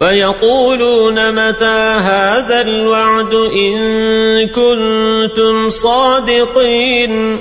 فيقولون متى هذا الوعد إن كنتم صادقين